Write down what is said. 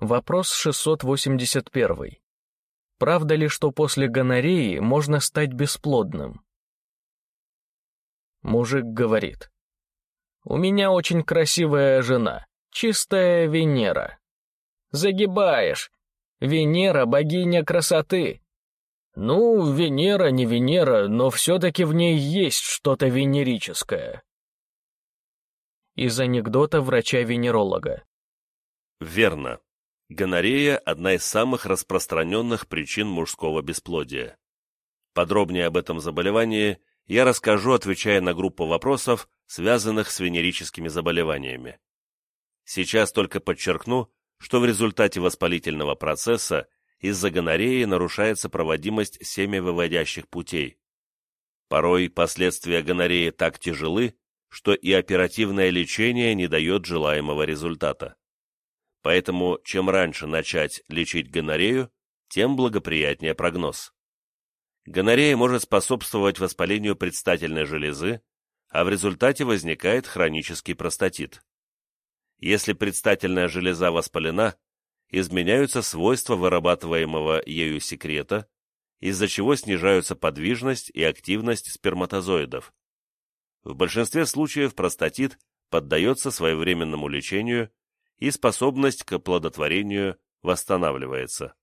Вопрос 681. Правда ли, что после гонореи можно стать бесплодным? Мужик говорит. У меня очень красивая жена, чистая Венера. Загибаешь. Венера — богиня красоты. Ну, Венера не Венера, но все-таки в ней есть что-то венерическое. Из анекдота врача-венеролога. Верно. Гонорея – одна из самых распространенных причин мужского бесплодия. Подробнее об этом заболевании я расскажу, отвечая на группу вопросов, связанных с венерическими заболеваниями. Сейчас только подчеркну, что в результате воспалительного процесса из-за гонореи нарушается проводимость семявыводящих путей. Порой последствия гонореи так тяжелы, что и оперативное лечение не дает желаемого результата. Поэтому чем раньше начать лечить гонорею, тем благоприятнее прогноз. Гонорея может способствовать воспалению предстательной железы, а в результате возникает хронический простатит. Если предстательная железа воспалена, изменяются свойства вырабатываемого ею секрета, из-за чего снижаются подвижность и активность сперматозоидов. В большинстве случаев простатит поддается своевременному лечению и способность к оплодотворению восстанавливается.